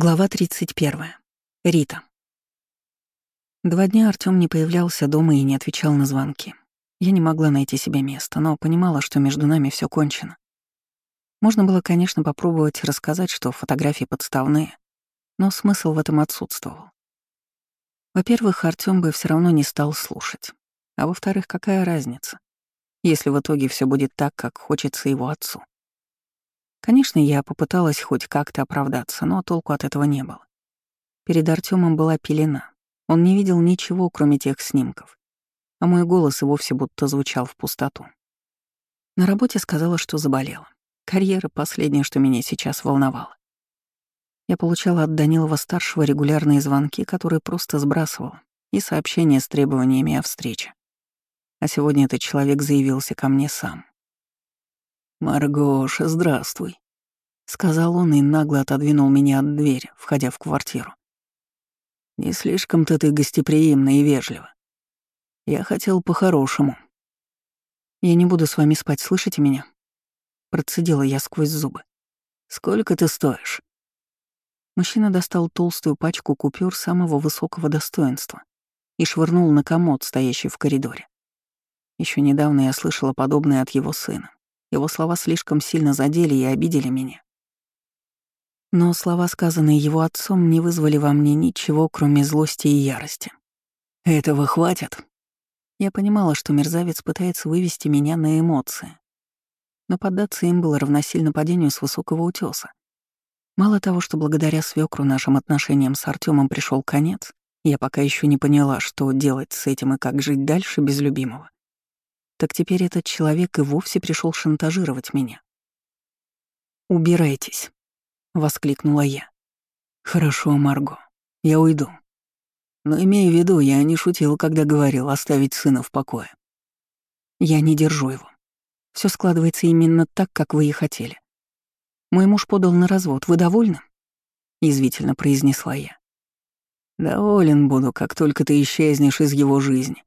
Глава 31. Рита. Два дня Артём не появлялся дома и не отвечал на звонки. Я не могла найти себе места, но понимала, что между нами все кончено. Можно было, конечно, попробовать рассказать, что фотографии подставные, но смысл в этом отсутствовал. Во-первых, Артём бы все равно не стал слушать. А во-вторых, какая разница, если в итоге все будет так, как хочется его отцу? Конечно, я попыталась хоть как-то оправдаться, но толку от этого не было. Перед Артемом была пелена. Он не видел ничего, кроме тех снимков. А мой голос и вовсе будто звучал в пустоту. На работе сказала, что заболела. Карьера — последнее, что меня сейчас волновало. Я получала от Данилова-старшего регулярные звонки, которые просто сбрасывала, и сообщения с требованиями о встрече. А сегодня этот человек заявился ко мне сам. «Маргоша, здравствуй», — сказал он и нагло отодвинул меня от двери, входя в квартиру. «Не слишком-то ты гостеприимна и вежлива. Я хотел по-хорошему». «Я не буду с вами спать, слышите меня?» Процедила я сквозь зубы. «Сколько ты стоишь?» Мужчина достал толстую пачку купюр самого высокого достоинства и швырнул на комод, стоящий в коридоре. Еще недавно я слышала подобное от его сына. Его слова слишком сильно задели и обидели меня. Но слова, сказанные его отцом, не вызвали во мне ничего, кроме злости и ярости. «Этого хватит?» Я понимала, что мерзавец пытается вывести меня на эмоции. Но поддаться им было равносильно падению с высокого утеса. Мало того, что благодаря свекру нашим отношениям с Артемом пришел конец, я пока еще не поняла, что делать с этим и как жить дальше без любимого так теперь этот человек и вовсе пришел шантажировать меня. «Убирайтесь», — воскликнула я. «Хорошо, Марго, я уйду. Но имея в виду, я не шутил, когда говорил оставить сына в покое. Я не держу его. Все складывается именно так, как вы и хотели. Мой муж подал на развод. Вы довольны?» — язвительно произнесла я. «Доволен буду, как только ты исчезнешь из его жизни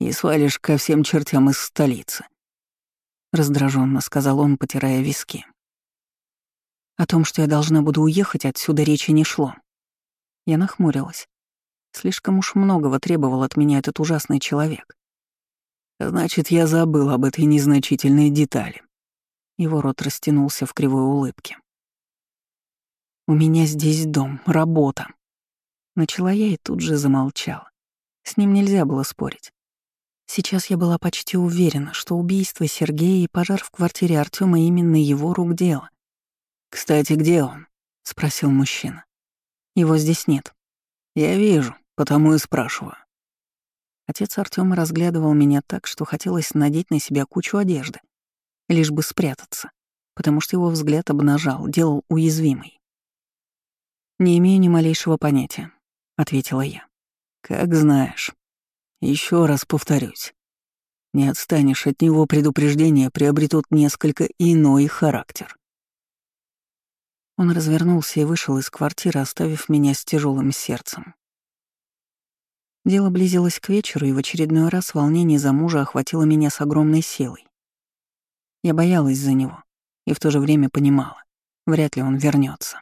и свалишь ко всем чертям из столицы», — раздраженно сказал он, потирая виски. О том, что я должна буду уехать, отсюда речи не шло. Я нахмурилась. Слишком уж многого требовал от меня этот ужасный человек. Значит, я забыл об этой незначительной детали. Его рот растянулся в кривой улыбке. «У меня здесь дом, работа». Начала я и тут же замолчала. С ним нельзя было спорить. Сейчас я была почти уверена, что убийство Сергея и пожар в квартире Артема именно его рук дело. «Кстати, где он?» — спросил мужчина. «Его здесь нет». «Я вижу, потому и спрашиваю». Отец Артема разглядывал меня так, что хотелось надеть на себя кучу одежды, лишь бы спрятаться, потому что его взгляд обнажал, делал уязвимой. «Не имею ни малейшего понятия», — ответила я. «Как знаешь». Еще раз повторюсь. Не отстанешь от него, предупреждения приобретут несколько иной характер. Он развернулся и вышел из квартиры, оставив меня с тяжелым сердцем. Дело близилось к вечеру, и в очередной раз волнение за мужа охватило меня с огромной силой. Я боялась за него и в то же время понимала, вряд ли он вернется.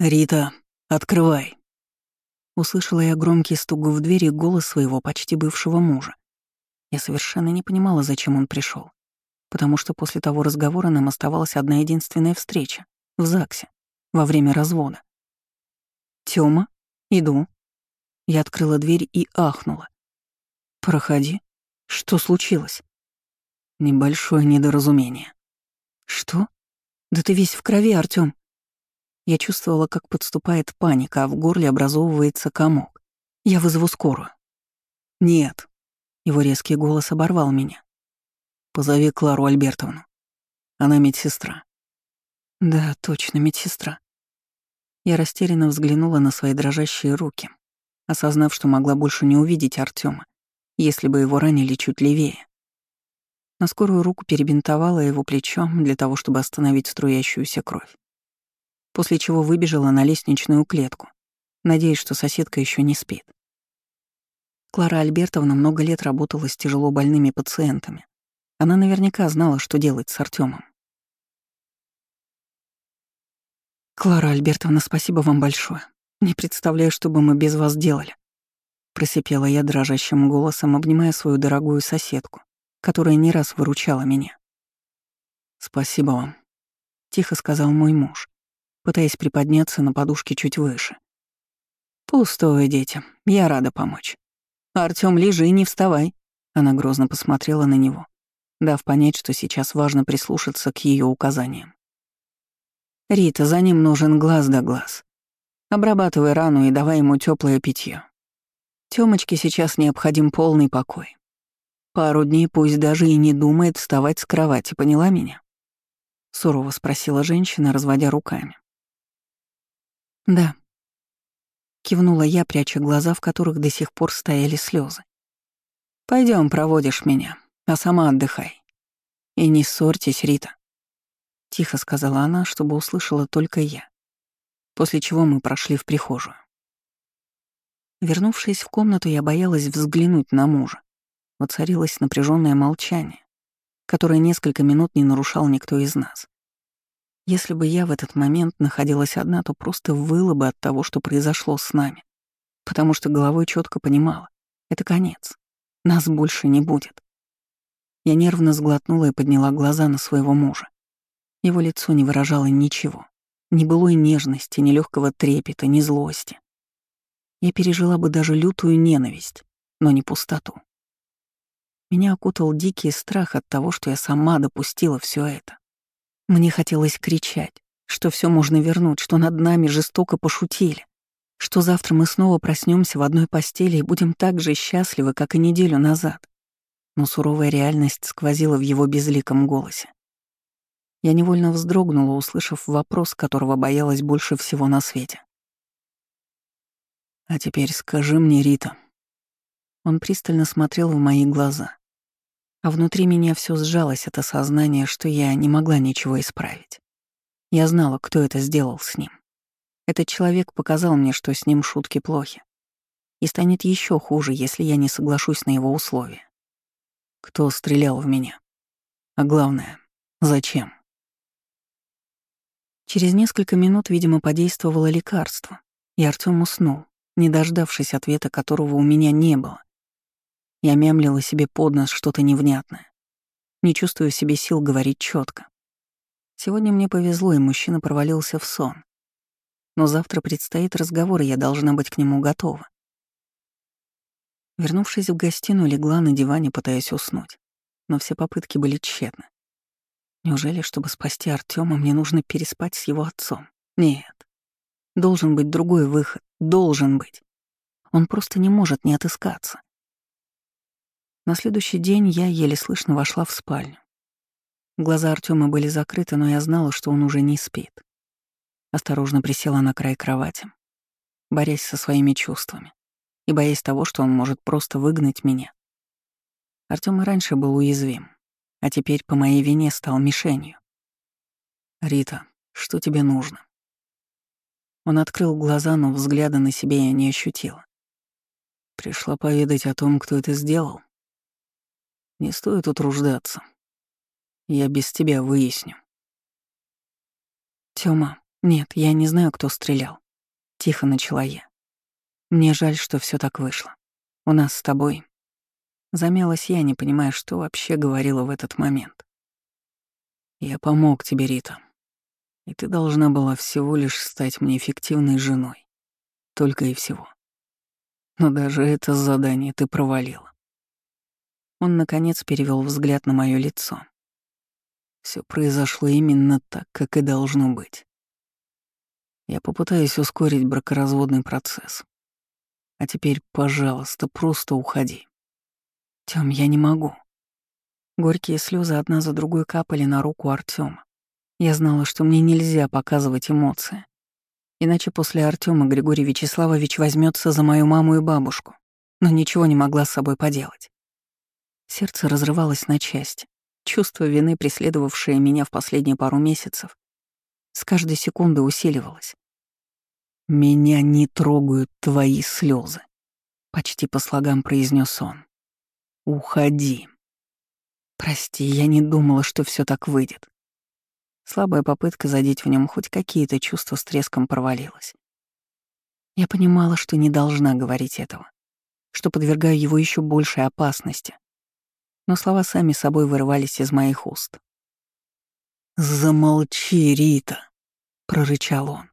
«Рита, открывай!» Услышала я громкий стук в дверь и голос своего почти бывшего мужа. Я совершенно не понимала, зачем он пришел, потому что после того разговора нам оставалась одна единственная встреча в ЗАГСе во время развода. Тёма, иду. Я открыла дверь и ахнула. Проходи. Что случилось? Небольшое недоразумение. Что? Да ты весь в крови, Артём. Я чувствовала, как подступает паника, а в горле образовывается комок. Я вызову скорую. Нет. Его резкий голос оборвал меня. Позови Клару Альбертовну. Она медсестра. Да, точно, медсестра. Я растерянно взглянула на свои дрожащие руки, осознав, что могла больше не увидеть Артема, если бы его ранили чуть левее. На скорую руку перебинтовала его плечом для того, чтобы остановить струящуюся кровь после чего выбежала на лестничную клетку, надеясь, что соседка еще не спит. Клара Альбертовна много лет работала с тяжело больными пациентами. Она наверняка знала, что делать с Артемом. «Клара Альбертовна, спасибо вам большое. Не представляю, что бы мы без вас делали». Просипела я дрожащим голосом, обнимая свою дорогую соседку, которая не раз выручала меня. «Спасибо вам», — тихо сказал мой муж, пытаясь приподняться на подушке чуть выше. «Пустое, дети. Я рада помочь. Артём, лежи, не вставай». Она грозно посмотрела на него, дав понять, что сейчас важно прислушаться к ее указаниям. «Рита, за ним нужен глаз да глаз. Обрабатывай рану и давай ему теплое питье. Тёмочке сейчас необходим полный покой. Пару дней пусть даже и не думает вставать с кровати, поняла меня?» Сурово спросила женщина, разводя руками. «Да», Кивнула я, пряча глаза, в которых до сих пор стояли слезы. Пойдем, проводишь меня, а сама отдыхай. И не ссорьтесь, Рита. Тихо сказала она, чтобы услышала только я. После чего мы прошли в прихожую. Вернувшись в комнату, я боялась взглянуть на мужа. Воцарилось напряженное молчание, которое несколько минут не нарушал никто из нас. Если бы я в этот момент находилась одна, то просто выла бы от того, что произошло с нами. Потому что головой четко понимала — это конец. Нас больше не будет. Я нервно сглотнула и подняла глаза на своего мужа. Его лицо не выражало ничего. Ни былой нежности, ни легкого трепета, ни злости. Я пережила бы даже лютую ненависть, но не пустоту. Меня окутал дикий страх от того, что я сама допустила все это. Мне хотелось кричать, что все можно вернуть, что над нами жестоко пошутили, что завтра мы снова проснемся в одной постели и будем так же счастливы, как и неделю назад. Но суровая реальность сквозила в его безликом голосе. Я невольно вздрогнула, услышав вопрос, которого боялась больше всего на свете. «А теперь скажи мне, Рита». Он пристально смотрел в мои глаза, а внутри меня все сжалось от осознания, что я не могла ничего исправить. Я знала, кто это сделал с ним. Этот человек показал мне, что с ним шутки плохи. И станет еще хуже, если я не соглашусь на его условия. Кто стрелял в меня? А главное, зачем? Через несколько минут, видимо, подействовало лекарство, и Артём уснул, не дождавшись ответа, которого у меня не было. Я мямлила себе под нос что-то невнятное. Не чувствую себе сил говорить четко. Сегодня мне повезло, и мужчина провалился в сон. Но завтра предстоит разговор, и я должна быть к нему готова. Вернувшись в гостиную, легла на диване, пытаясь уснуть. Но все попытки были тщетны. Неужели, чтобы спасти Артема, мне нужно переспать с его отцом? Нет. Должен быть другой выход. Должен быть. Он просто не может не отыскаться. На следующий день я еле слышно вошла в спальню. Глаза Артема были закрыты, но я знала, что он уже не спит. Осторожно присела на край кровати, борясь со своими чувствами и боясь того, что он может просто выгнать меня. Артём и раньше был уязвим, а теперь по моей вине стал мишенью. «Рита, что тебе нужно?» Он открыл глаза, но взгляда на себя я не ощутила. Пришла поведать о том, кто это сделал. Не стоит утруждаться. Я без тебя выясню. Тёма, нет, я не знаю, кто стрелял. Тихо начала я. Мне жаль, что все так вышло. У нас с тобой. Замялась я, не понимая, что вообще говорила в этот момент. Я помог тебе, Рита. И ты должна была всего лишь стать мне эффективной женой. Только и всего. Но даже это задание ты провалила. Он, наконец, перевел взгляд на мое лицо. Все произошло именно так, как и должно быть. Я попытаюсь ускорить бракоразводный процесс. А теперь, пожалуйста, просто уходи. Тём, я не могу. Горькие слезы одна за другой капали на руку Артема. Я знала, что мне нельзя показывать эмоции. Иначе после Артема Григорий Вячеславович возьмется за мою маму и бабушку, но ничего не могла с собой поделать. Сердце разрывалось на части. Чувство вины, преследовавшее меня в последние пару месяцев, с каждой секунды усиливалось. «Меня не трогают твои слезы, почти по слогам произнес он. «Уходи». «Прости, я не думала, что все так выйдет». Слабая попытка задеть в нем хоть какие-то чувства с треском провалилась. Я понимала, что не должна говорить этого, что подвергаю его еще большей опасности. Но слова сами собой вырывались из моих уст. «Замолчи, Рита!» — прорычал он.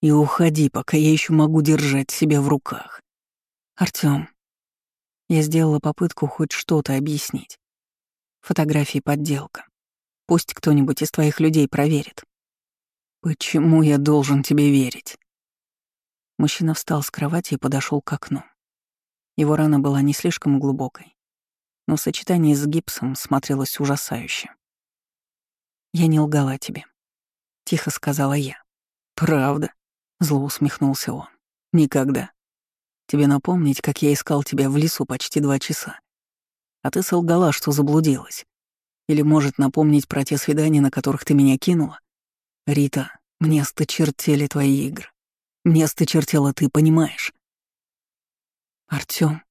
«И уходи, пока я еще могу держать себя в руках». «Артём...» Я сделала попытку хоть что-то объяснить. Фотографии подделка. Пусть кто-нибудь из твоих людей проверит. Почему я должен тебе верить? Мужчина встал с кровати и подошел к окну. Его рана была не слишком глубокой, но в сочетании с гипсом смотрелось ужасающе. «Я не лгала тебе», — тихо сказала я. «Правда?» — зло усмехнулся он. «Никогда. Тебе напомнить, как я искал тебя в лесу почти два часа. А ты солгала, что заблудилась. Или может напомнить про те свидания, на которых ты меня кинула? Рита, мне осточертели твои игры. Мне осточертела ты, понимаешь? Артём,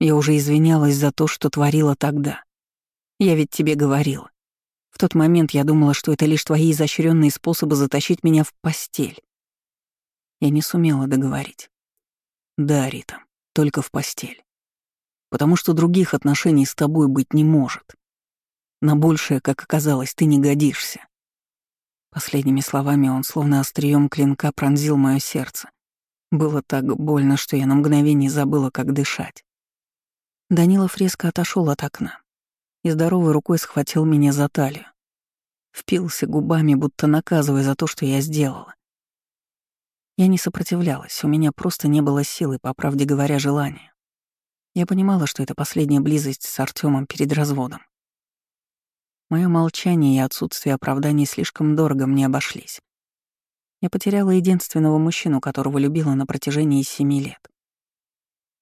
я уже извинялась за то, что творила тогда. Я ведь тебе говорила. В тот момент я думала, что это лишь твои изощренные способы затащить меня в постель. Я не сумела договорить. Да, Рита, только в постель. Потому что других отношений с тобой быть не может. На большее, как оказалось, ты не годишься. Последними словами он словно острием клинка пронзил мое сердце. Было так больно, что я на мгновение забыла, как дышать. Данилов резко отошел от окна и здоровой рукой схватил меня за талию. Впился губами, будто наказывая за то, что я сделала. Я не сопротивлялась, у меня просто не было силы, по правде говоря, желания. Я понимала, что это последняя близость с Артемом перед разводом. Мое молчание и отсутствие оправданий слишком дорого мне обошлись. Я потеряла единственного мужчину, которого любила на протяжении семи лет.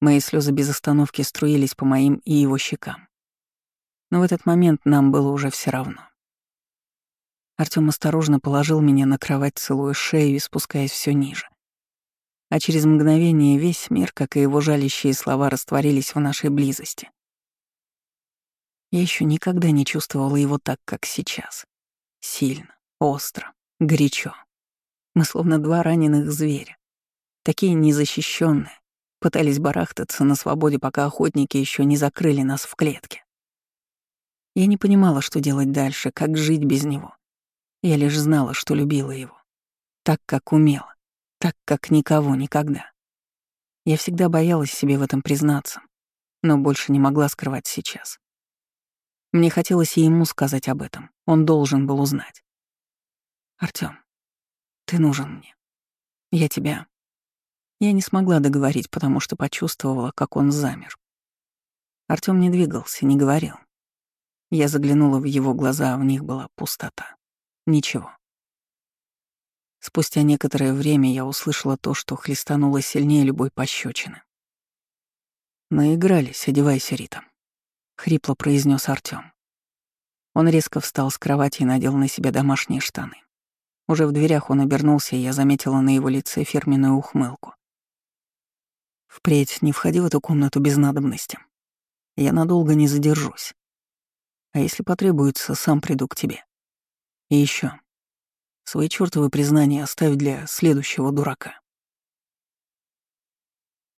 Мои слезы без остановки струились по моим и его щекам. Но в этот момент нам было уже все равно. Артём осторожно положил меня на кровать, целуя шею и спускаясь все ниже. А через мгновение весь мир, как и его жалящие слова, растворились в нашей близости. Я еще никогда не чувствовала его так, как сейчас. Сильно, остро, горячо. Мы словно два раненых зверя. Такие незащищенные, пытались барахтаться на свободе, пока охотники еще не закрыли нас в клетке. Я не понимала, что делать дальше, как жить без него. Я лишь знала, что любила его. Так, как умела. Так, как никого никогда. Я всегда боялась себе в этом признаться, но больше не могла скрывать сейчас. Мне хотелось и ему сказать об этом. Он должен был узнать. Артём, ты нужен мне. Я тебя... Я не смогла договорить, потому что почувствовала, как он замер. Артём не двигался, не говорил. Я заглянула в его глаза, а в них была пустота. Ничего. Спустя некоторое время я услышала то, что хлестануло сильнее любой пощечины. «Наигрались, одевайся, Рита», — хрипло произнес Артём. Он резко встал с кровати и надел на себя домашние штаны. Уже в дверях он обернулся, и я заметила на его лице фирменную ухмылку. «Впредь не входи в эту комнату без надобности. Я надолго не задержусь. А если потребуется, сам приду к тебе. И еще, Свои чёртовы признания оставь для следующего дурака».